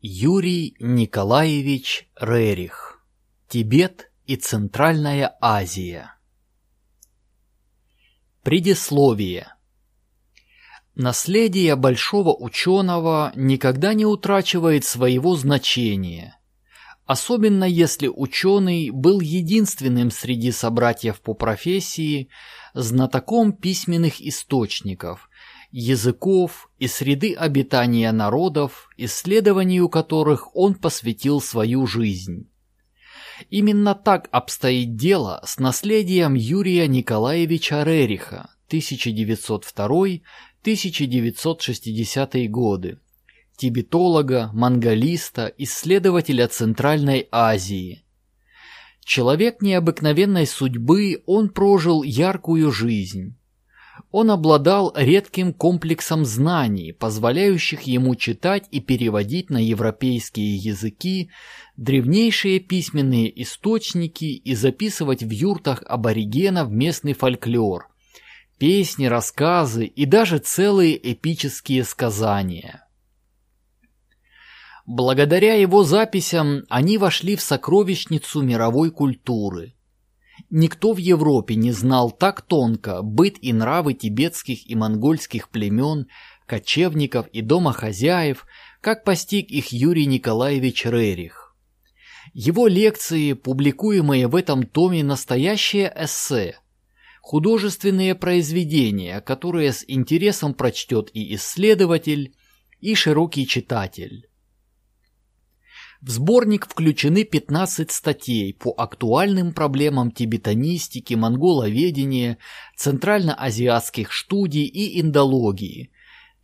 Юрий Николаевич Рерих. Тибет и Центральная Азия. Предисловие. Наследие большого ученого никогда не утрачивает своего значения, особенно если ученый был единственным среди собратьев по профессии знатоком письменных источников, языков и среды обитания народов, исследованию которых он посвятил свою жизнь. Именно так обстоит дело с наследием Юрия Николаевича Рериха 1902-1960 годы, тибетолога, монголиста, исследователя Центральной Азии. Человек необыкновенной судьбы, он прожил яркую жизнь он обладал редким комплексом знаний, позволяющих ему читать и переводить на европейские языки древнейшие письменные источники и записывать в юртах аборигенов местный фольклор, песни, рассказы и даже целые эпические сказания. Благодаря его записям они вошли в сокровищницу мировой культуры – Никто в Европе не знал так тонко быт и нравы тибетских и монгольских племен, кочевников и домохозяев, как постиг их Юрий Николаевич Рерих. Его лекции, публикуемые в этом томе, настоящее эссе, художественные произведения, которые с интересом прочтет и исследователь, и широкий читатель. В сборник включены 15 статей по актуальным проблемам тибетанистики, монголоведения, центральноазиатских студий и индологии,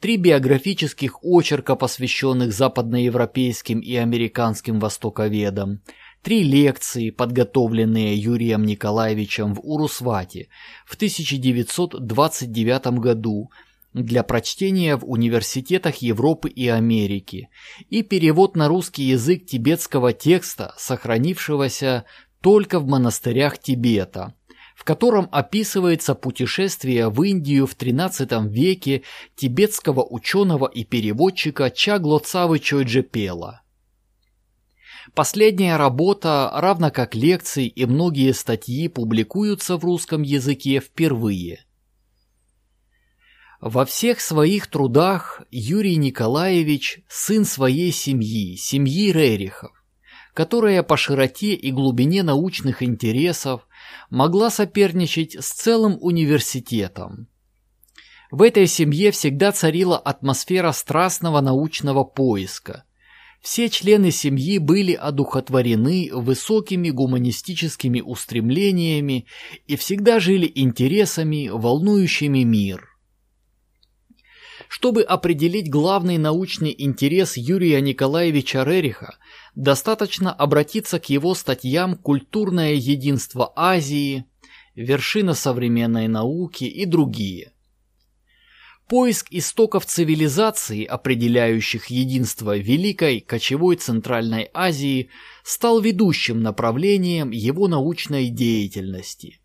три биографических очерка, посвященных западноевропейским и американским востоковедам, три лекции, подготовленные Юрием Николаевичем в Урусвате в 1929 году – для прочтения в университетах Европы и Америки и перевод на русский язык тибетского текста, сохранившегося только в монастырях Тибета, в котором описывается путешествие в Индию в XIII веке тибетского ученого и переводчика Чаглоцавы Чойджепела. Последняя работа, равно как лекции и многие статьи, публикуются в русском языке впервые – во всех своих трудах Юрий Николаевич – сын своей семьи, семьи Рерихов, которая по широте и глубине научных интересов могла соперничать с целым университетом. В этой семье всегда царила атмосфера страстного научного поиска. Все члены семьи были одухотворены высокими гуманистическими устремлениями и всегда жили интересами, волнующими мир – чтобы определить главный научный интерес Юрия Николаевича Рериха, достаточно обратиться к его статьям «Культурное единство Азии», «Вершина современной науки» и другие. Поиск истоков цивилизации, определяющих единство Великой кочевой Центральной Азии, стал ведущим направлением его научной деятельности –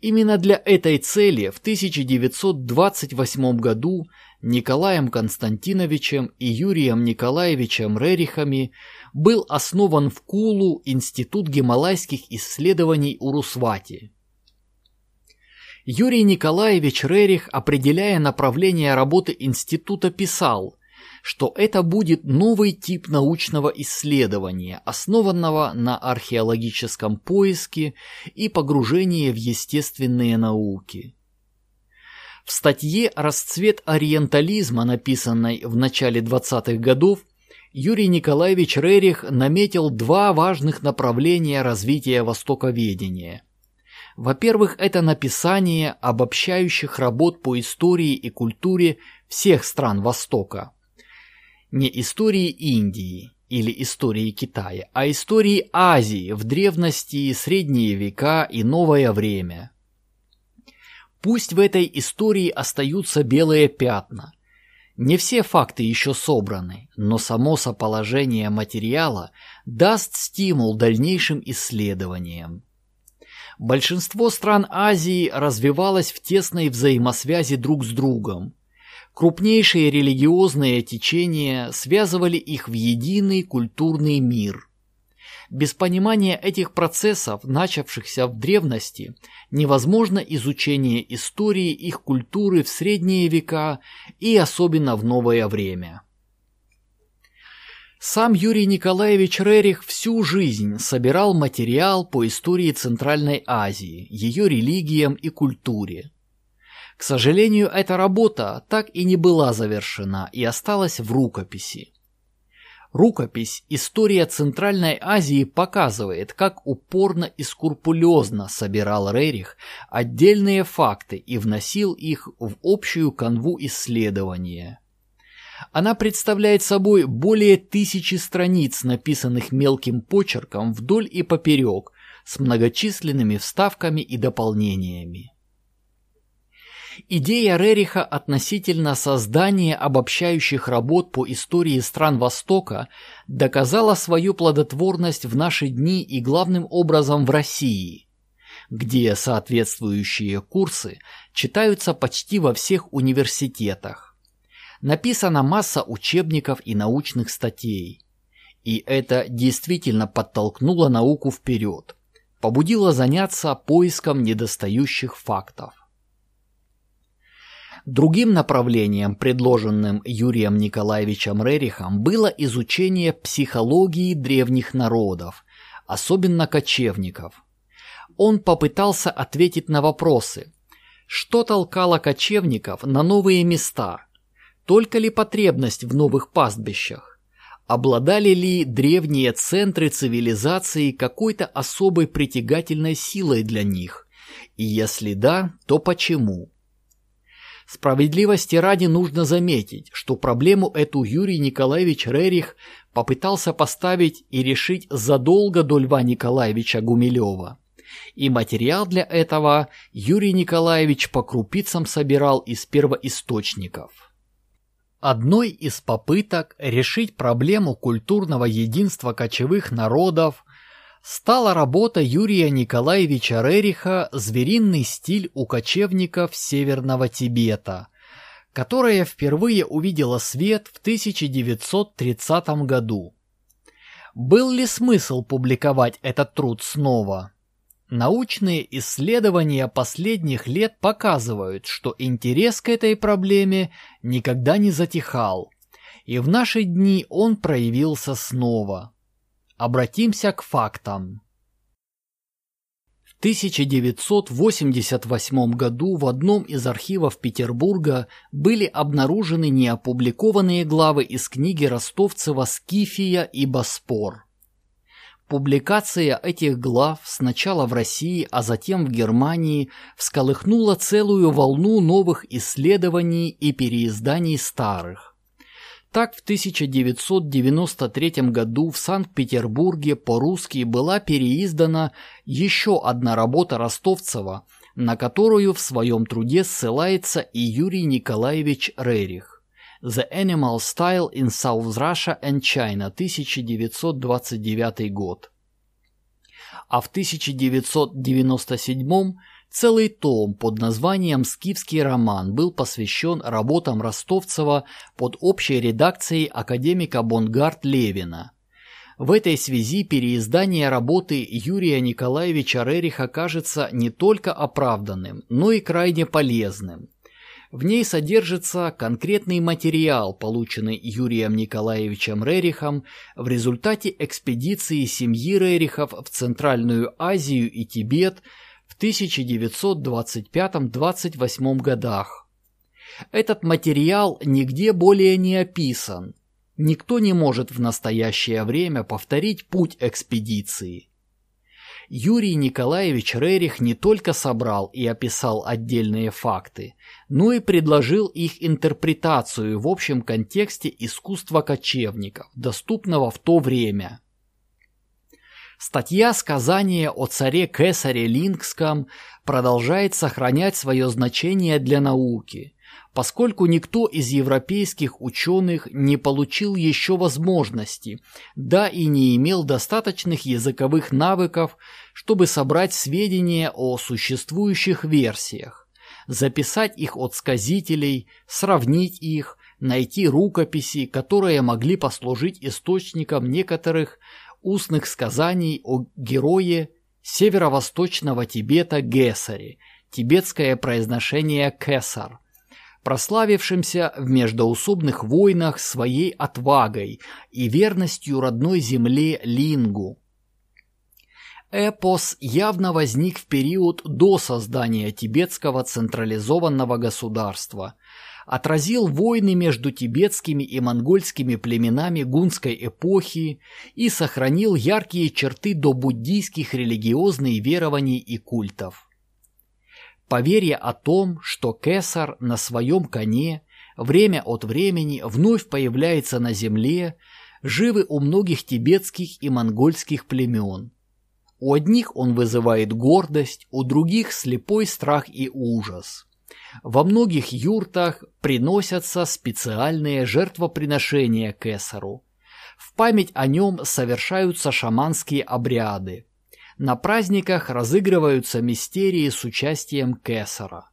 Именно для этой цели в 1928 году Николаем Константиновичем и Юрием Николаевичем Рерихами был основан в Кулу Институт гималайских исследований Урусвати. Юрий Николаевич Рерих, определяя направление работы института, писал – что это будет новый тип научного исследования, основанного на археологическом поиске и погружении в естественные науки. В статье «Расцвет ориентализма», написанной в начале 20-х годов, Юрий Николаевич Рерих наметил два важных направления развития востоковедения. Во-первых, это написание обобщающих работ по истории и культуре всех стран Востока не истории Индии или истории Китая, а истории Азии в древности, средние века и новое время. Пусть в этой истории остаются белые пятна. Не все факты еще собраны, но само соположение материала даст стимул дальнейшим исследованиям. Большинство стран Азии развивалось в тесной взаимосвязи друг с другом – Крупнейшие религиозные течения связывали их в единый культурный мир. Без понимания этих процессов, начавшихся в древности, невозможно изучение истории их культуры в средние века и особенно в новое время. Сам Юрий Николаевич Рерих всю жизнь собирал материал по истории Центральной Азии, ее религиям и культуре. К сожалению, эта работа так и не была завершена и осталась в рукописи. Рукопись «История Центральной Азии» показывает, как упорно и скрупулезно собирал Рерих отдельные факты и вносил их в общую канву исследования. Она представляет собой более тысячи страниц, написанных мелким почерком вдоль и поперек, с многочисленными вставками и дополнениями. Идея Рериха относительно создания обобщающих работ по истории стран Востока доказала свою плодотворность в наши дни и главным образом в России, где соответствующие курсы читаются почти во всех университетах. Написана масса учебников и научных статей. И это действительно подтолкнуло науку вперед, побудило заняться поиском недостающих фактов. Другим направлением, предложенным Юрием Николаевичем Рерихом, было изучение психологии древних народов, особенно кочевников. Он попытался ответить на вопросы, что толкало кочевников на новые места, только ли потребность в новых пастбищах, обладали ли древние центры цивилизации какой-то особой притягательной силой для них, и если да, то почему? Справедливости ради нужно заметить, что проблему эту Юрий Николаевич Рерих попытался поставить и решить задолго до Льва Николаевича Гумилева. И материал для этого Юрий Николаевич по крупицам собирал из первоисточников. Одной из попыток решить проблему культурного единства кочевых народов стала работа Юрия Николаевича Рериха «Звериный стиль у кочевников Северного Тибета», которая впервые увидела свет в 1930 году. Был ли смысл публиковать этот труд снова? Научные исследования последних лет показывают, что интерес к этой проблеме никогда не затихал, и в наши дни он проявился снова. Обратимся к фактам. В 1988 году в одном из архивов Петербурга были обнаружены неопубликованные главы из книги Ростовцева «Скифия и Боспор». Публикация этих глав сначала в России, а затем в Германии всколыхнула целую волну новых исследований и переизданий старых. Так в 1993 году в Санкт-Петербурге по-русски была переиздана еще одна работа Ростовцева, на которую в своем труде ссылается и Юрий Николаевич Рерих. «The Animal Style in South Russia and China», 1929 год. А в 1997 Целый том под названием «Скифский роман» был посвящен работам Ростовцева под общей редакцией академика Бонгард Левина. В этой связи переиздание работы Юрия Николаевича Рериха кажется не только оправданным, но и крайне полезным. В ней содержится конкретный материал, полученный Юрием Николаевичем Рерихом в результате экспедиции семьи Рерихов в Центральную Азию и Тибет – 1925-28 годах. Этот материал нигде более не описан. Никто не может в настоящее время повторить путь экспедиции. Юрий Николаевич Рерих не только собрал и описал отдельные факты, но и предложил их интерпретацию в общем контексте искусства кочевников, доступного в то время – Статья «Сказание о царе Кесаре Лингском» продолжает сохранять свое значение для науки, поскольку никто из европейских ученых не получил еще возможности, да и не имел достаточных языковых навыков, чтобы собрать сведения о существующих версиях. записать их от сказителей, сравнить их, найти рукописи, которые могли послужить источником некоторых устных сказаний о герое северо-восточного Тибета Гесаре, тибетское произношение Кесар, прославившимся в междоусобных войнах своей отвагой и верностью родной земле Лингу. Эпос явно возник в период до создания тибетского централизованного государства, отразил войны между тибетскими и монгольскими племенами гунской эпохи и сохранил яркие черты до буддийских религиозных верований и культов. Поверье о том, что Кесар на своем коне время от времени вновь появляется на земле, живы у многих тибетских и монгольских племен. У одних он вызывает гордость, у других слепой страх и ужас. Во многих юртах приносятся специальные жертвоприношения Кесару. В память о нем совершаются шаманские обряды. На праздниках разыгрываются мистерии с участием Кесара.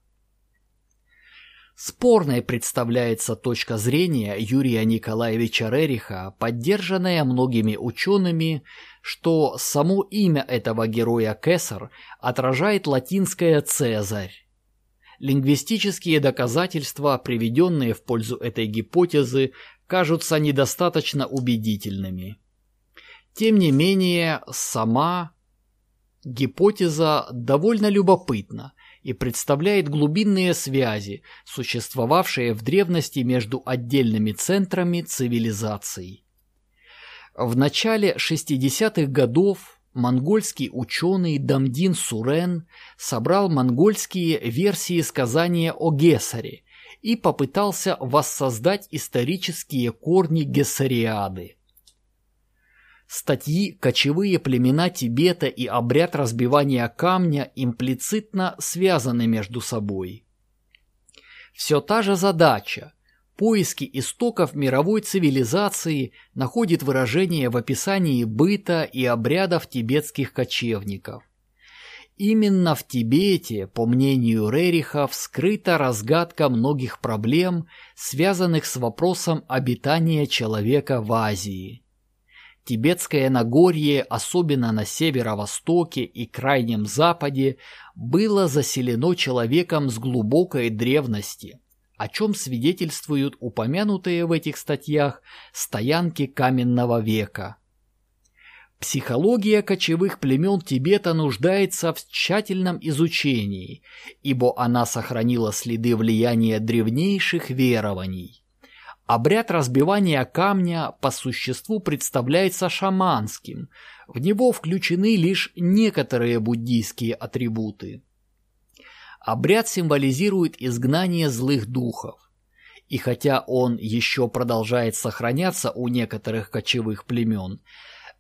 Спорной представляется точка зрения Юрия Николаевича Рериха, поддержанная многими учеными, что само имя этого героя Кесар отражает латинское «цезарь». Лингвистические доказательства, приведенные в пользу этой гипотезы, кажутся недостаточно убедительными. Тем не менее, сама гипотеза довольно любопытна и представляет глубинные связи, существовавшие в древности между отдельными центрами цивилизаций. В начале 60-х годов монгольский ученый Дамдин Сурен собрал монгольские версии сказания о Гесаре и попытался воссоздать исторические корни Гессариады. Статьи «Кочевые племена Тибета» и «Обряд разбивания камня» имплицитно связаны между собой. Все та же задача – поиски истоков мировой цивилизации находит выражение в описании быта и обрядов тибетских кочевников. Именно в Тибете, по мнению Рериха, вскрыта разгадка многих проблем, связанных с вопросом обитания человека в Азии. Тибетское Нагорье, особенно на северо-востоке и крайнем западе, было заселено человеком с глубокой древности, о чем свидетельствуют упомянутые в этих статьях стоянки каменного века. Психология кочевых племен Тибета нуждается в тщательном изучении, ибо она сохранила следы влияния древнейших верований. Обряд разбивания камня по существу представляется шаманским, в него включены лишь некоторые буддийские атрибуты. Обряд символизирует изгнание злых духов. И хотя он еще продолжает сохраняться у некоторых кочевых племен,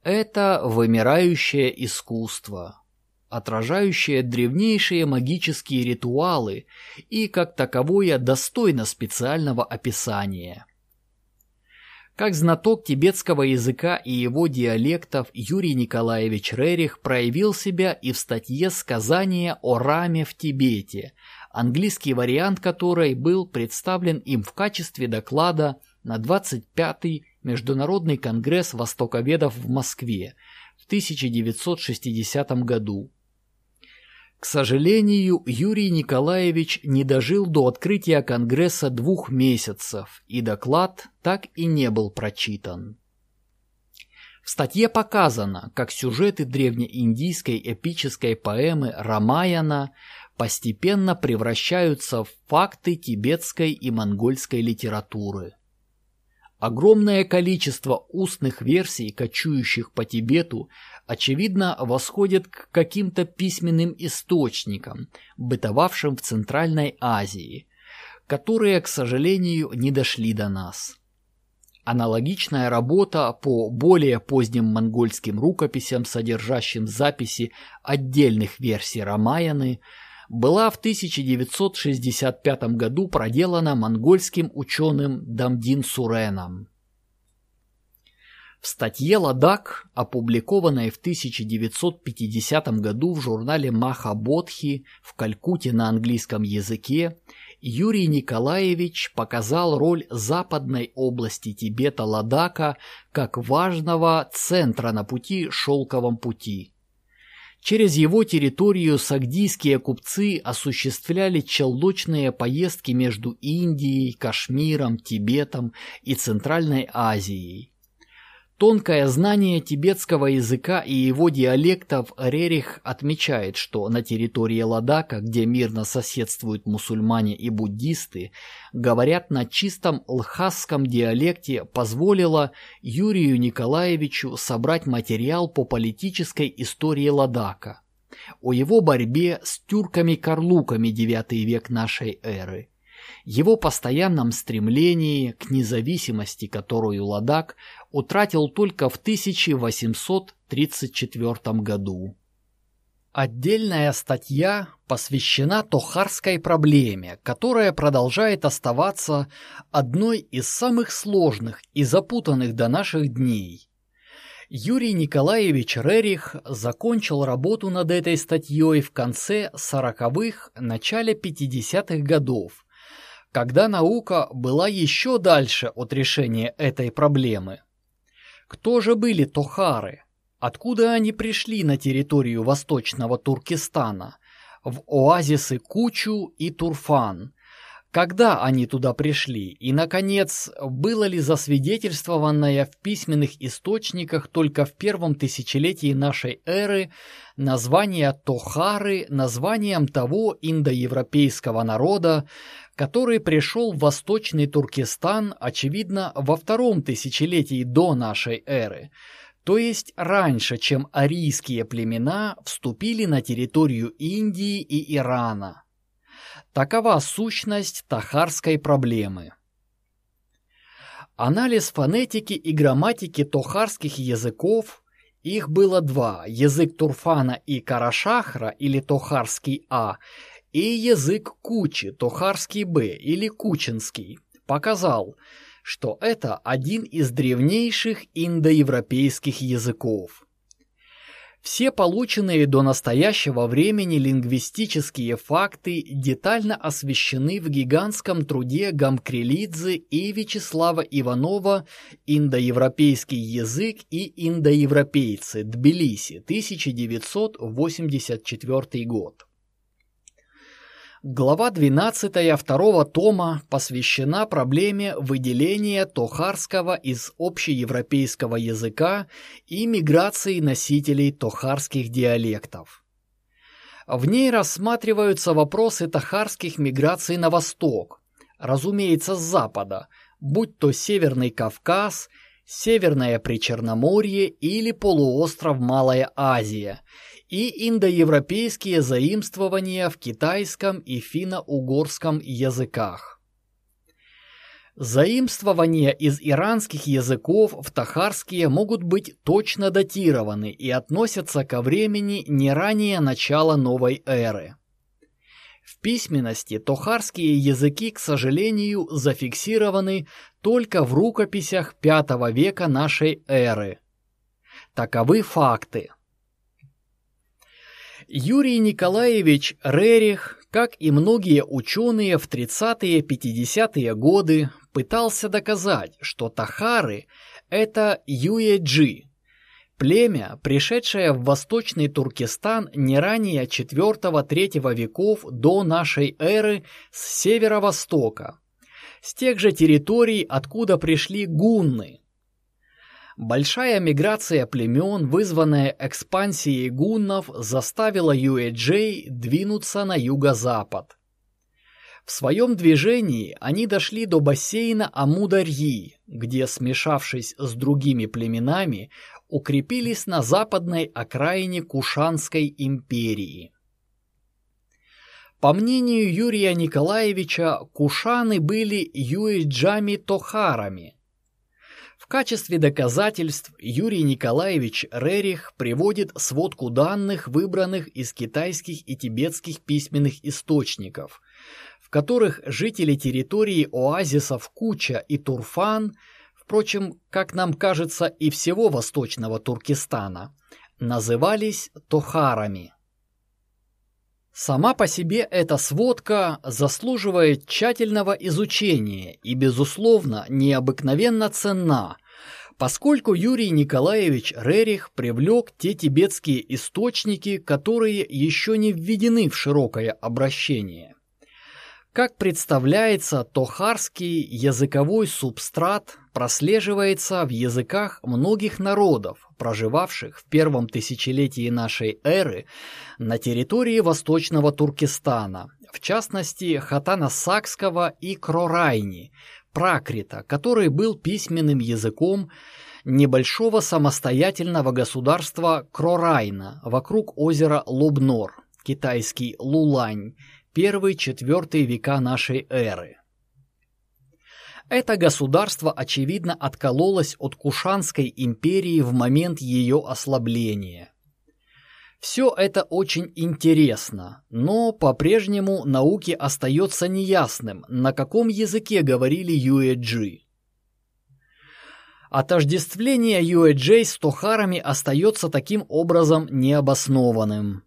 это вымирающее искусство, отражающее древнейшие магические ритуалы и как таковое достойно специального описания. Как знаток тибетского языка и его диалектов Юрий Николаевич Рерих проявил себя и в статье «Сказание о раме в Тибете», английский вариант которой был представлен им в качестве доклада на 25-й Международный конгресс востоковедов в Москве в 1960 году. К сожалению, Юрий Николаевич не дожил до открытия Конгресса двух месяцев, и доклад так и не был прочитан. В статье показано, как сюжеты древнеиндийской эпической поэмы Рамаяна постепенно превращаются в факты тибетской и монгольской литературы. Огромное количество устных версий, кочующих по Тибету, очевидно, восходит к каким-то письменным источникам, бытовавшим в Центральной Азии, которые, к сожалению, не дошли до нас. Аналогичная работа по более поздним монгольским рукописям, содержащим записи отдельных версий Рамаяны, была в 1965 году проделана монгольским ученым Дамдин Суреном. В статье «Ладак», опубликованной в 1950 году в журнале «Махабодхи» в Калькутте на английском языке, Юрий Николаевич показал роль западной области Тибета Ладака как важного центра на пути Шелковом пути. Через его территорию сагдийские купцы осуществляли челночные поездки между Индией, Кашмиром, Тибетом и Центральной Азией. Тонкое знание тибетского языка и его диалектов Рерих отмечает, что на территории Ладака, где мирно соседствуют мусульмане и буддисты, говорят на чистом лхасском диалекте позволило Юрию Николаевичу собрать материал по политической истории Ладака, о его борьбе с тюрками-карлуками IX век нашей эры, его постоянном стремлении к независимости, которую Ладак утратил только в 1834 году. Отдельная статья посвящена тохарской проблеме, которая продолжает оставаться одной из самых сложных и запутанных до наших дней. Юрий Николаевич Рерих закончил работу над этой статьей в конце 40-х, начале 50-х годов, когда наука была еще дальше от решения этой проблемы. Кто же были тохары? Откуда они пришли на территорию восточного Туркестана, в оазисы Кучу и Турфан? Когда они туда пришли? И, наконец, было ли засвидетельствованное в письменных источниках только в первом тысячелетии нашей эры название Тохары названием того индоевропейского народа, который пришел в Восточный Туркестан, очевидно, во втором тысячелетии до нашей эры, то есть раньше, чем арийские племена вступили на территорию Индии и Ирана. Такова сущность тахарской проблемы. Анализ фонетики и грамматики тохарских языков их было два – язык Турфана и Карашахра или Тохарский А и язык Кучи, Тохарский Б или Кучинский, показал, что это один из древнейших индоевропейских языков. Все полученные до настоящего времени лингвистические факты детально освещены в гигантском труде Гамкрелидзе и Вячеслава Иванова «Индоевропейский язык и индоевропейцы. Тбилиси. 1984 год». Глава 12 второго тома посвящена проблеме выделения тохарского из общеевропейского языка и миграции носителей тохарских диалектов. В ней рассматриваются вопросы тохарских миграций на восток, разумеется, с запада, будь то Северный Кавказ, Северное Причерноморье или полуостров Малая Азия – и индоевропейские заимствования в китайском и финно-угорском языках. Заимствования из иранских языков в тахарские могут быть точно датированы и относятся ко времени не ранее начала новой эры. В письменности тохарские языки, к сожалению, зафиксированы только в рукописях V века нашей эры. Таковы факты. Юрий Николаевич Рерих, как и многие ученые в 30-50-е годы, пытался доказать, что тахары – это юэджи, племя, пришедшее в Восточный Туркестан не ранее 4-3 веков до нашей эры с северо-востока, с тех же территорий, откуда пришли гунны, Большая миграция племен, вызванная экспансией гуннов, заставила Юэджей двинуться на юго-запад. В своем движении они дошли до бассейна Амударьи, где, смешавшись с другими племенами, укрепились на западной окраине Кушанской империи. По мнению Юрия Николаевича, кушаны были юэджами-тохарами – качестве доказательств Юрий Николаевич Рерих приводит сводку данных, выбранных из китайских и тибетских письменных источников, в которых жители территории оазисов Куча и Турфан впрочем, как нам кажется, и всего восточного Туркестана, назывались тохарами. Сама по себе эта сводка заслуживает тщательного изучения и, безусловно, необыкновенно ценна, поскольку Юрий Николаевич Рерих привлек те тибетские источники, которые еще не введены в широкое обращение. Как представляется, тохарский языковой субстрат прослеживается в языках многих народов, проживавших в первом тысячелетии нашей эры на территории восточного Туркестана, в частности Хатана-Сакского и Крорайни, Пракрита, который был письменным языком небольшого самостоятельного государства Крорайна вокруг озера Лубнор, китайский Лулань, первый-четвертый века нашей эры. Это государство, очевидно, откололось от Кушанской империи в момент ее ослабления. Все это очень интересно, но по-прежнему науке остается неясным, на каком языке говорили Юэджи. Отождествление Юэджей с Тохарами остается таким образом необоснованным.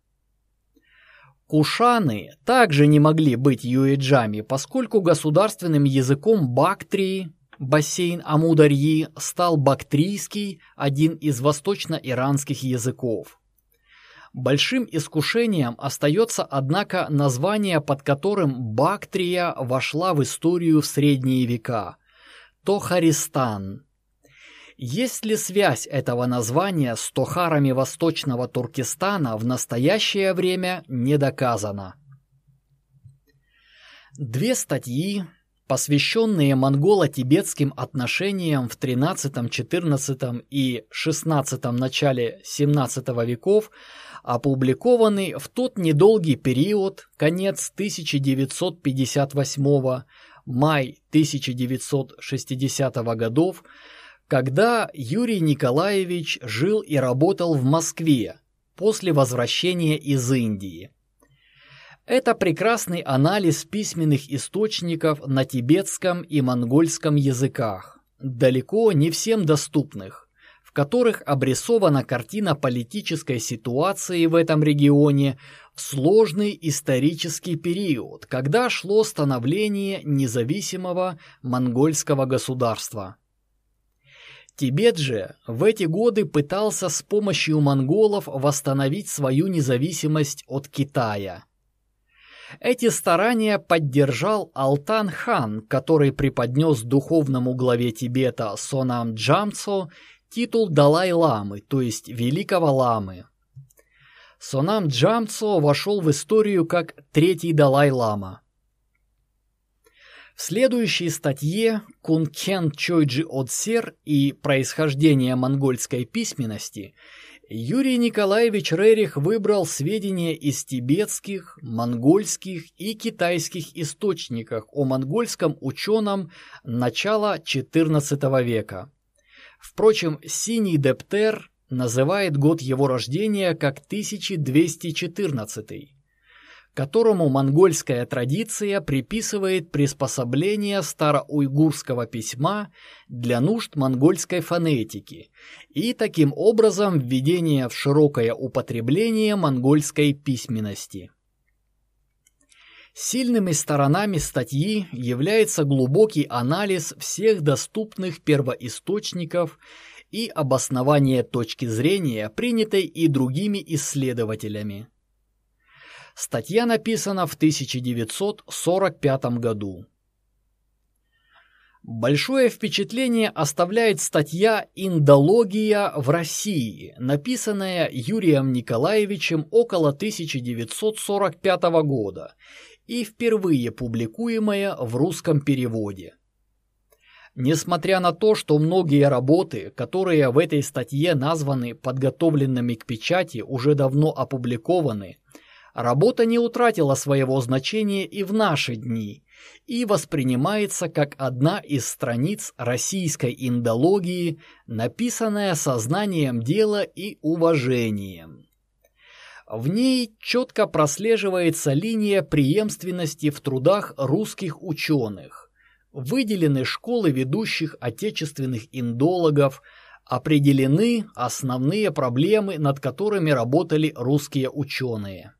Кушаны также не могли быть юэджами, поскольку государственным языком Бактрии, бассейн Амударьи, стал бактрийский, один из восточно-иранских языков. Большим искушением остается, однако, название, под которым Бактрия вошла в историю в средние века – Тохаристан. Есть ли связь этого названия с тохарами Восточного Туркестана в настоящее время не доказано. Две статьи, посвященные монголо-тибетским отношениям в XIII, XIV и XVI начале XVII веков, опубликованы в тот недолгий период, конец 1958 май 1960 годов, когда Юрий Николаевич жил и работал в Москве после возвращения из Индии. Это прекрасный анализ письменных источников на тибетском и монгольском языках, далеко не всем доступных, в которых обрисована картина политической ситуации в этом регионе в сложный исторический период, когда шло становление независимого монгольского государства. Тибет же в эти годы пытался с помощью монголов восстановить свою независимость от Китая. Эти старания поддержал Алтан-хан, который преподнес духовному главе Тибета Сонам Джамцо титул Далай-ламы, то есть Великого ламы. Сонам Джамцо вошел в историю как третий Далай-лама. В следующей статье Кункен Чойджи Отсер и происхождение монгольской письменности Юрий Николаевич Рерих выбрал сведения из тибетских, монгольских и китайских источниках о монгольском ученом начала XIV века. Впрочем, Синий Дептер называет год его рождения как 1214 которому монгольская традиция приписывает приспособление староуйгурского письма для нужд монгольской фонетики и таким образом введение в широкое употребление монгольской письменности. Сильными сторонами статьи является глубокий анализ всех доступных первоисточников и обоснование точки зрения, принятой и другими исследователями. Статья написана в 1945 году. Большое впечатление оставляет статья «Индология в России», написанная Юрием Николаевичем около 1945 года и впервые публикуемая в русском переводе. Несмотря на то, что многие работы, которые в этой статье названы подготовленными к печати, уже давно опубликованы, работа не утратила своего значения и в наши дни и воспринимается как одна из страниц российской индологии, написанная сознанием дела и уважением. В ней четко прослеживается линия преемственности в трудах русских ученых, выделены школы ведущих отечественных индологов, определены основные проблемы, над которыми работали русские ученые.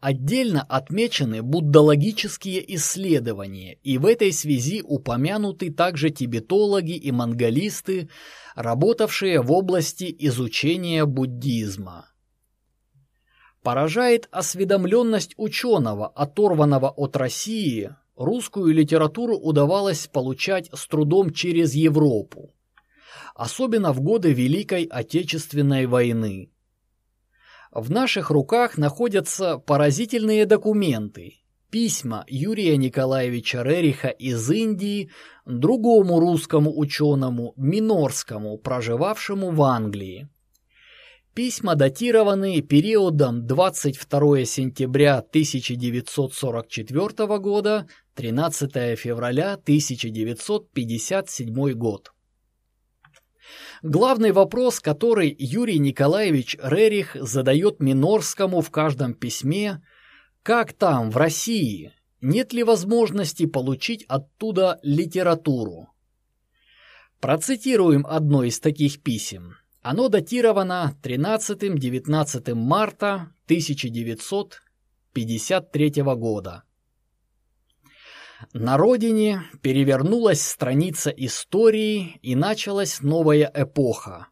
Отдельно отмечены буддологические исследования, и в этой связи упомянуты также тибетологи и монголисты, работавшие в области изучения буддизма. Поражает осведомленность ученого, оторванного от России, русскую литературу удавалось получать с трудом через Европу, особенно в годы Великой Отечественной войны. В наших руках находятся поразительные документы, письма Юрия Николаевича Рериха из Индии другому русскому ученому Минорскому, проживавшему в Англии. Письма датированы периодом 22 сентября 1944 года, 13 февраля 1957 год. Главный вопрос, который Юрий Николаевич Рерих задает Минорскому в каждом письме, как там, в России, нет ли возможности получить оттуда литературу? Процитируем одно из таких писем. Оно датировано 13-19 марта 1953 года. На родине перевернулась страница истории и началась новая эпоха.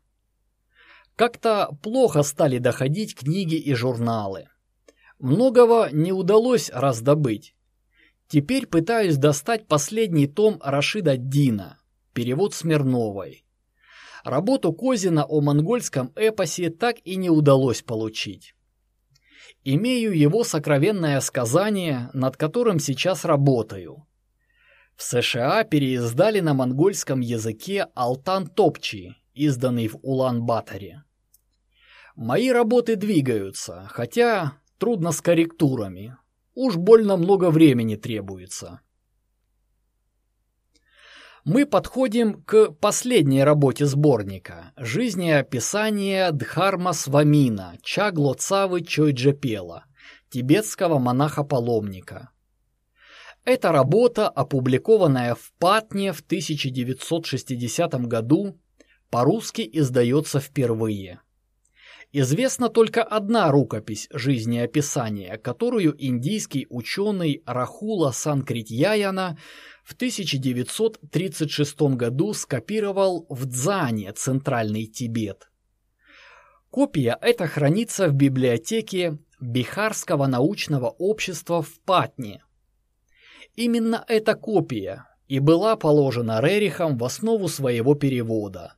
Как-то плохо стали доходить книги и журналы. Многого не удалось раздобыть. Теперь пытаюсь достать последний том Рашида Дина, перевод Смирновой. Работу Козина о монгольском эпосе так и не удалось получить. Имею его сокровенное сказание, над которым сейчас работаю. В США переиздали на монгольском языке Алтан Топчи, изданный в Улан-Баторе. Мои работы двигаются, хотя трудно с корректурами. Уж больно много времени требуется мы подходим к последней работе сборника «Жизнеописание Дхарма Свамина Чагло Цавы Чойджепела, тибетского монаха-паломника». Эта работа, опубликованная в Патне в 1960 году, по-русски издается впервые. Известна только одна рукопись жизнеописания, которую индийский ученый Рахула Санкритьяяна в 1936 году скопировал в Дзане, Центральный Тибет. Копия эта хранится в библиотеке Бихарского научного общества в Патне. Именно эта копия и была положена Рерихом в основу своего перевода.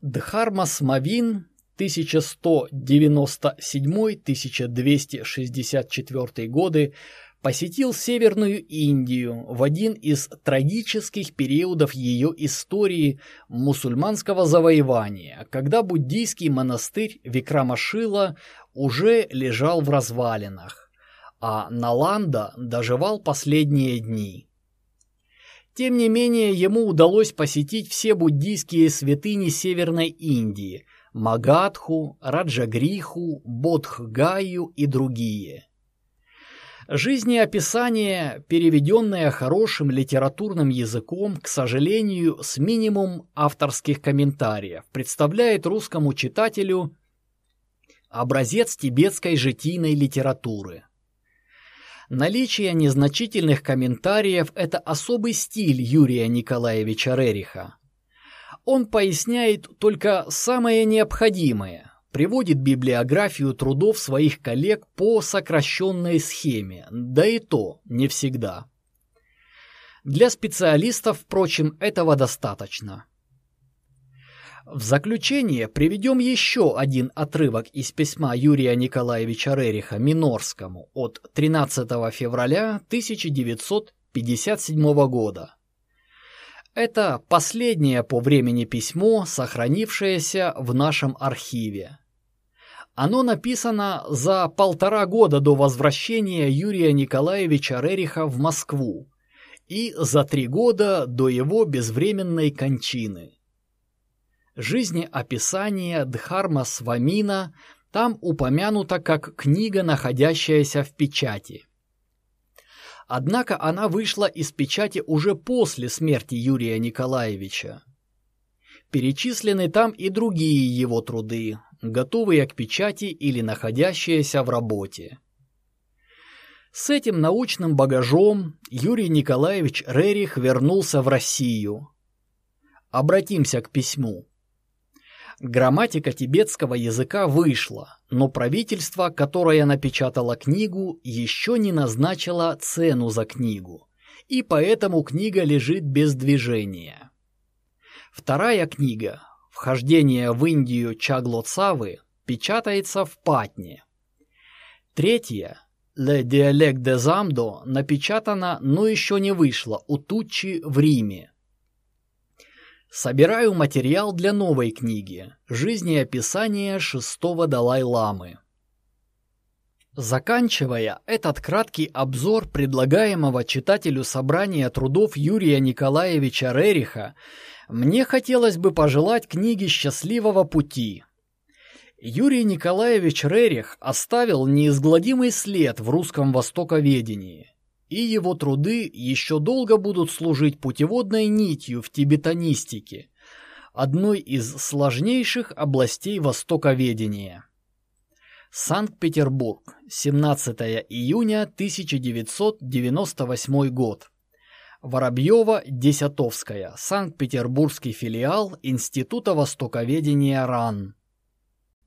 Дхарма Смавин 1197-1264 годы посетил Северную Индию в один из трагических периодов ее истории мусульманского завоевания, когда буддийский монастырь Викрамашила уже лежал в развалинах, а Наланда доживал последние дни. Тем не менее, ему удалось посетить все буддийские святыни Северной Индии – Магадху, Раджагриху, Бодхгаю и другие – Жизнеописание, переведенное хорошим литературным языком, к сожалению, с минимум авторских комментариев, представляет русскому читателю образец тибетской житийной литературы. Наличие незначительных комментариев – это особый стиль Юрия Николаевича Рериха. Он поясняет только самое необходимое, приводит библиографию трудов своих коллег по сокращенной схеме, да и то не всегда. Для специалистов, впрочем, этого достаточно. В заключение приведем еще один отрывок из письма Юрия Николаевича Рериха Минорскому от 13 февраля 1957 года. Это последнее по времени письмо, сохранившееся в нашем архиве. Оно написано за полтора года до возвращения Юрия Николаевича Рериха в Москву и за три года до его безвременной кончины. Жизнеописание Дхарма Свамина там упомянуто как книга, находящаяся в печати. Однако она вышла из печати уже после смерти Юрия Николаевича. Перечислены там и другие его труды, готовые к печати или находящиеся в работе. С этим научным багажом Юрий Николаевич Рерих вернулся в Россию. Обратимся к письму. Грамматика тибетского языка вышла, но правительство, которое напечатало книгу, еще не назначило цену за книгу, и поэтому книга лежит без движения. Вторая книга «Вхождение в Индию Чаглоцавы» печатается в Патне. Третья «Le dialecte de Zamdo» напечатана, но еще не вышла у Туччи в Риме. Собираю материал для новой книги «Жизнеописание шестого Далай-ламы». Заканчивая этот краткий обзор предлагаемого читателю собрания трудов Юрия Николаевича Рериха, мне хотелось бы пожелать книге счастливого пути. Юрий Николаевич Рерих оставил неизгладимый след в русском востоковедении – и его труды еще долго будут служить путеводной нитью в тибетанистике, одной из сложнейших областей востоковедения. Санкт-Петербург, 17 июня 1998 год. Воробьева-Десятовская, Санкт-Петербургский филиал Института востоковедения РАН.